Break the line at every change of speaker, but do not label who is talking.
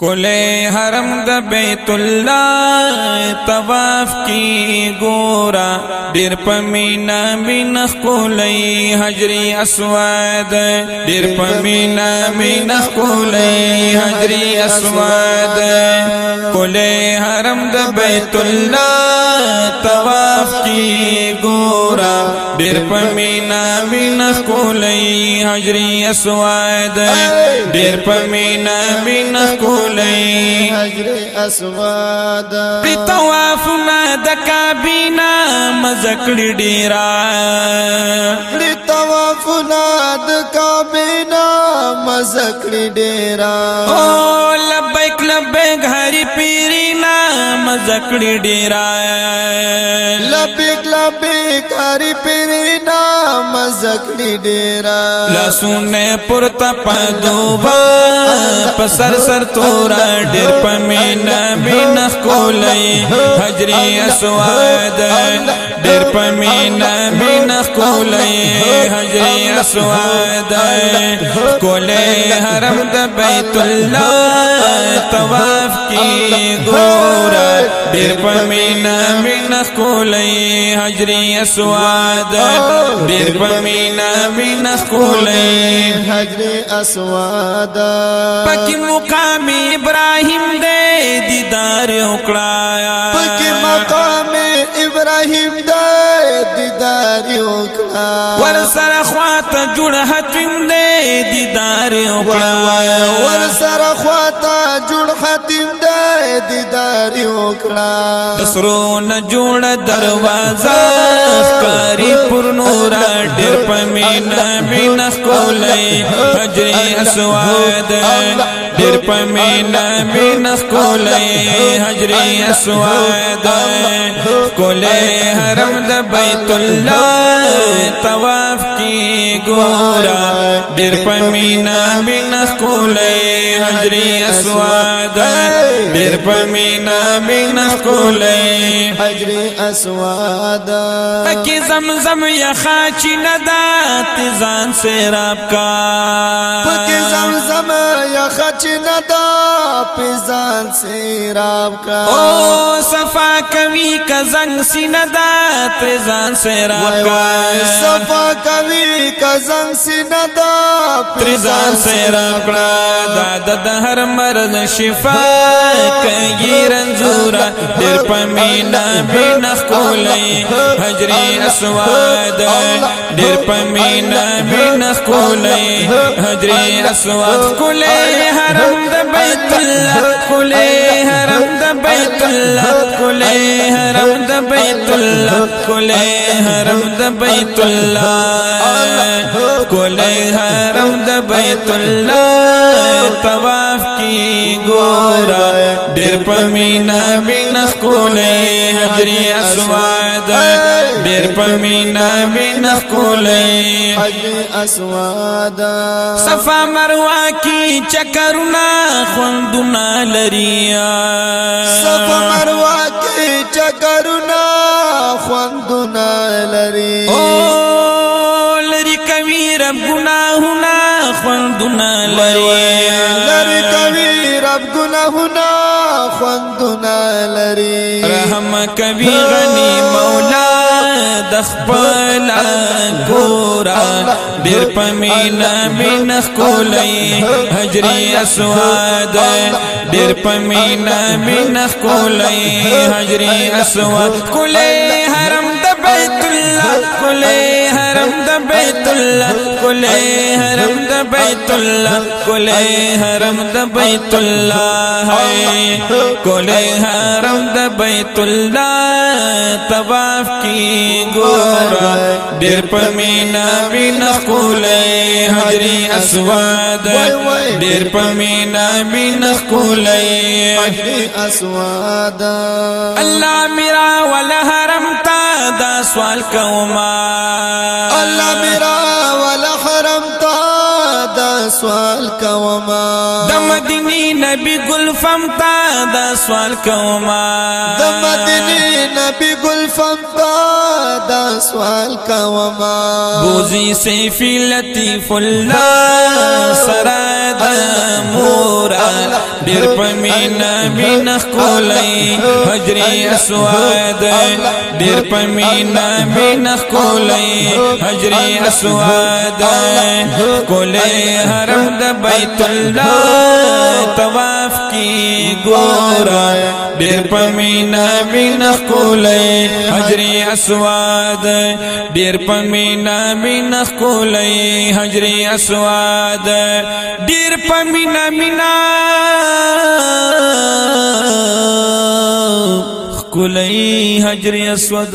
خکلی حرم د بیت الله طواف کی ګورا ډیر پمینا بن خکلی حجری اسواد ډیر پمینا بن خکلی حجری اسواد کلی حرم د بیت الله طواف کی ډېر پمینا مینا کولای حجری اسواد ډېر پمینا مینا کولای
حجری اسواد۔
طواف نه د کابینا مزکړی ډیرا
طواف نه د کابینا مزکړی ډیرا
او مزکړی ډیرا
لبیک لبیک هری پیرینا مزکړی ډیرا
لاسونه پورته پدوبا پسر سر تورا ډیر پمینا بنخ کولای حجری اسواد ډیر پمینا بنخ کولای حجری اسواد کولای حرم د بیت الله طواف کی ګورا ډیر پمینا بنخ کولای حجری اسواد ډیر پمینا بنخ کولای
حجر اسواد
پکې مقام إبراهيم دې دیدار وکړایا
پکې مقام إبراهيم دې دیدار وکړه
ور سره خواته جوړ حتیم دې دیدار وکړایا
ور سره خواته جوړ حتیم دیدار وکړه.
دسرو نه جوړ دروازه کاری پر نور ډېر پمینا مینا کولای حجری اسواد ډېر پمینا مینا کولای حجری اسواد کولای حرم د بیت الله طواف کی ګورا ډېر پمینا مینا کولای حجری اسواد ډېر پمینا مینا کولای
حجر اسواد
پکی زمزم یا خاچی ندا تزان سیراب کا
پکې زمزم یا خچ ندا پزان سیراب کا۔
او صفا کوي کا زنگ سیندا تزان سیراب کا۔
صفا کوي کا زنگ سیندا
ترزان سیراب کړه دا د هر مرض شفا کوي رنزورا ډېر پمینا بنخ کولای حجری اسواد ډېر پمینا بنخ کولای حجری اسواد کولای حرم د بیت الله کولای بیت الله کولای حرم د بیت الله کولای حرم د بیت الله کولای حرم د بیت الله ډېر پمینا وین خولې.
حج اسوادا
صفا مروه کی چکرونه خوندونه لري.
صفا مروه کی چکرونه خوندونه لري.
او لري کوي رب ګناهونه خوندونه لري.
لري کوي رب ګناهونه خوندونه لري.
رحم کبیر خپل ګورا ډېر پمینا مینخ کولای حجری أسواد. ډېر پمینا مینخ کولای حجری أسواد. کولای حرم د بیت الله. حرم د بیت الله کولای حرم د بیت الله کولای حرم د بیت الله کولای حرم د بیت الله طواف کی ګورا ډېر پمینا بنا کولای حجری اسواد ډېر پمینا بنا کولای
حجر اسواد
الله میرا ول حرم تا دا سوال کوما
الله
نبی گل فمتا دا سوال کوما.
د مدینی نبی گل فمتا دا سوال کوما.
بوزی سیفی لطیف اللہ سراد مورا دیر پمینا بینخ کولی حجری اسواد. دیر پمینا بینخ کولی حجری اسواد. کولی حرم د بیت الله طرف کی گورا دیر پمینا بین کولې حجری اسواد دیر پمینا بین کولې حجری اسواد دیر پمینا مینا کولې حجری اسواد